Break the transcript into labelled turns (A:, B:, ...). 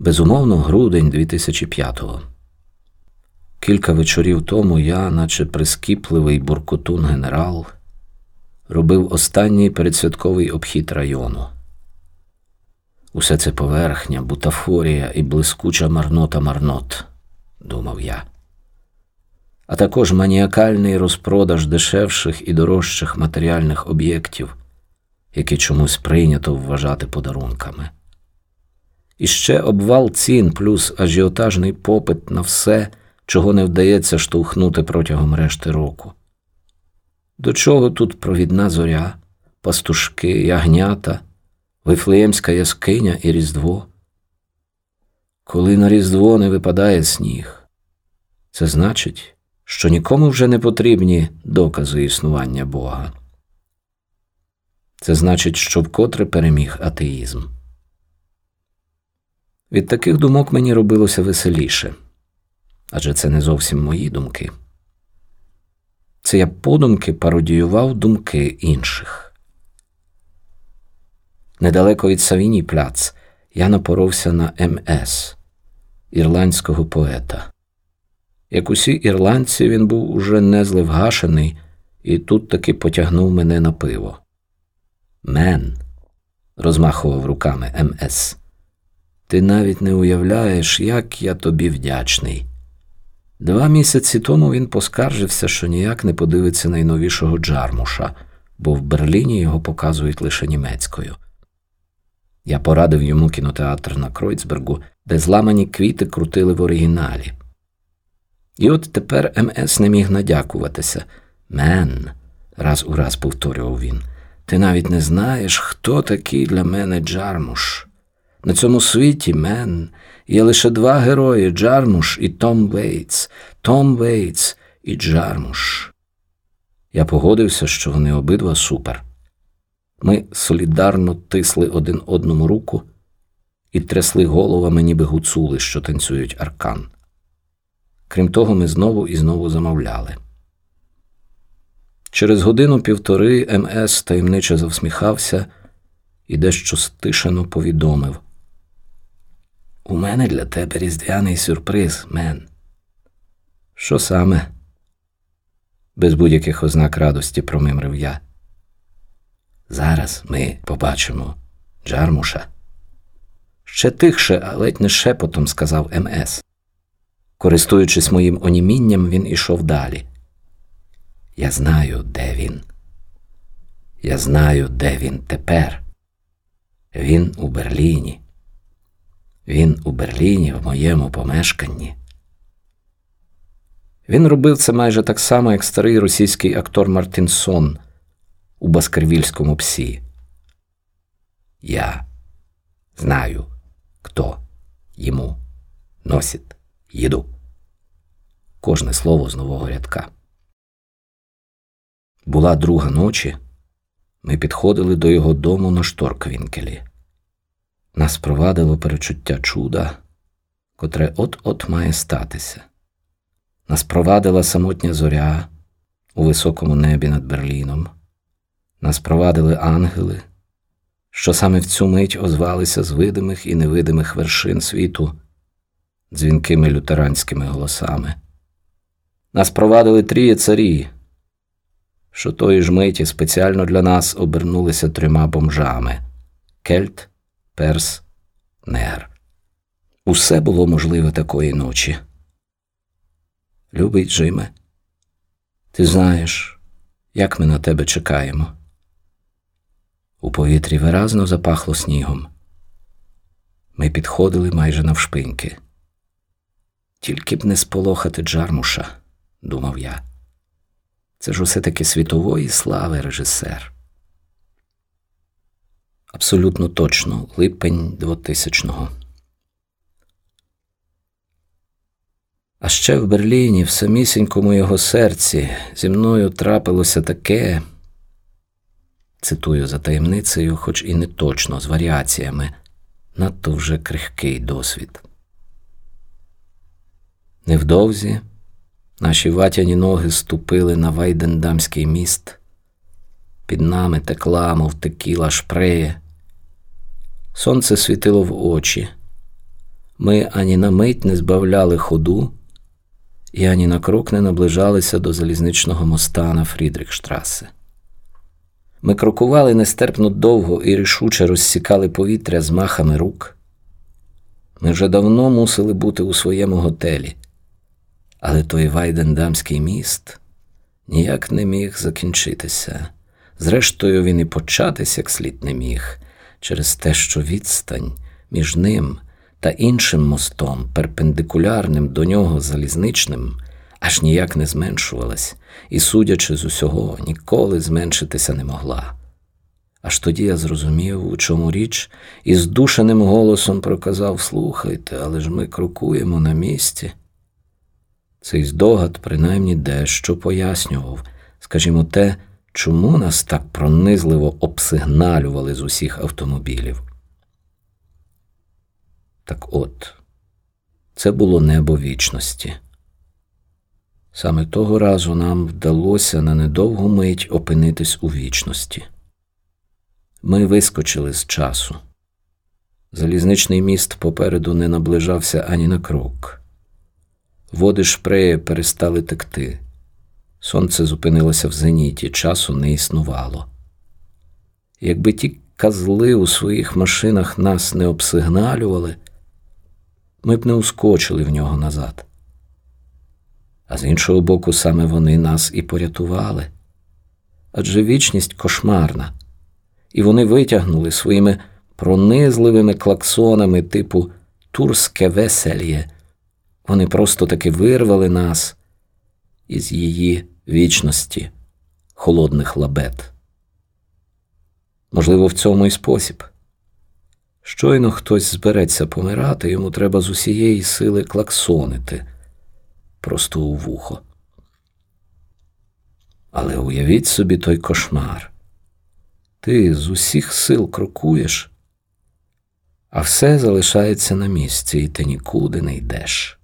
A: Безумовно, грудень 2005-го. Кілька вечорів тому я, наче прискіпливий буркотун генерал, робив останній передсвятковий обхід району. Усе це поверхня, бутафорія і блискуча марнота марнот, думав я, а також маніакальний розпродаж дешевших і дорожчих матеріальних об'єктів, які чомусь прийнято вважати подарунками. І ще обвал цін плюс ажіотажний попит на все, чого не вдається штовхнути протягом решти року. До чого тут провідна зоря, пастушки, ягнята, вифлеємська яскиня і Різдво? Коли на Різдво не випадає сніг, це значить, що нікому вже не потрібні докази існування Бога. Це значить, що вкотре переміг атеїзм. Від таких думок мені робилося веселіше адже це не зовсім мої думки. Це я подумки пародіював думки інших. Недалеко від Савіній пляц я напоровся на МС ірландського поета. Як усі ірландці, він був уже не зливгашений і тут таки потягнув мене на пиво. Мен, розмахував руками МС. Ти навіть не уявляєш, як я тобі вдячний. Два місяці тому він поскаржився, що ніяк не подивиться найновішого Джармуша, бо в Берліні його показують лише німецькою. Я порадив йому кінотеатр на Кройцбергу, де зламані квіти крутили в оригіналі. І от тепер МС не міг надякуватися. Man, раз у раз повторював він, ти навіть не знаєш, хто такий для мене Джармуш. На цьому світі man є лише два герої Джармуш і Том Вейтс, Том Вейтс і Джармуш. Я погодився, що вони обидва супер. Ми солідарно тисли один одному руку і трясли головами, ніби гуцули, що танцюють аркан. Крім того, ми знову і знову замовляли. Через годину півтори МС таємниче завсміхався і дещо стишено повідомив. У мене для тебе різдвяний сюрприз, мен. Що саме? Без будь-яких ознак радості промимрив я. Зараз ми побачимо Джармуша. Ще тихше, а ледь не шепотом сказав МС. Користуючись моїм онімінням, він ішов далі. Я знаю, де він. Я знаю, де він тепер. Він у Берліні. Він у Берліні, в моєму помешканні. Він робив це майже так само, як старий російський актор Мартинсон у Баскервільському псі. Я знаю, хто йому носить їду. Кожне слово з нового рядка. Була друга ночі. Ми підходили до його дому на Шторквінкелі. Нас провадило перечуття чуда, котре от-от має статися. Нас провадила самотня зоря у високому небі над Берліном. Нас провадили ангели, що саме в цю мить озвалися з видимих і невидимих вершин світу дзвінкими лютеранськими голосами. Нас провадили тріє царі, що тої ж миті спеціально для нас обернулися трьома бомжами кельт, перс, негр. Усе було можливе такої ночі. Любий Джиме, ти знаєш, як ми на тебе чекаємо. У повітрі виразно запахло снігом. Ми підходили майже навшпиньки. Тільки б не сполохати Джармуша, думав я. Це ж усе таки світової слави режисер. Абсолютно точно, липень 2000-го. А ще в Берліні, в самісінькому його серці, зі мною трапилося таке, цитую за таємницею, хоч і не точно, з варіаціями, надто вже крихкий досвід. Невдовзі наші ватяні ноги ступили на Вайдендамський міст, під нами текла, мов текіла шпреє. Сонце світило в очі, Ми ані на мить не збавляли ходу і ані на крок не наближалися до залізничного моста на Фрідрихштрасе. Ми крокували нестерпно довго і рішуче розсікали повітря з махами рук. Ми вже давно мусили бути у своєму готелі, але той Вайдендамський міст ніяк не міг закінчитися. Зрештою, він і початись як слід не міг, через те, що відстань між ним та іншим мостом, перпендикулярним до нього залізничним, аж ніяк не зменшувалась, і, судячи з усього, ніколи зменшитися не могла. Аж тоді я зрозумів, у чому річ, і здушеним голосом проказав Слухайте, але ж ми крокуємо на місці. Цей здогад, принаймні, дещо пояснював, скажімо, те, чому нас так пронизливо обсигналювали з усіх автомобілів. Так от, це було небо вічності. Саме того разу нам вдалося на недовгу мить опинитись у вічності. Ми вискочили з часу. Залізничний міст попереду не наближався ані на крок. Води шпреї перестали текти. Сонце зупинилося в зеніті, часу не існувало. Якби ті казли у своїх машинах нас не обсигналювали, ми б не ускочили в нього назад. А з іншого боку, саме вони нас і порятували. Адже вічність кошмарна, і вони витягнули своїми пронизливими клаксонами типу турське весельє. Вони просто таки вирвали нас із її вічності, холодних лабет. Можливо, в цьому і спосіб. Щойно хтось збереться помирати, йому треба з усієї сили клаксонити просто у вухо. Але уявіть собі той кошмар. Ти з усіх сил крокуєш, а все залишається на місці, і ти нікуди не йдеш.